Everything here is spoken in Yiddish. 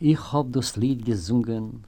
Ich hab das Lied gesungen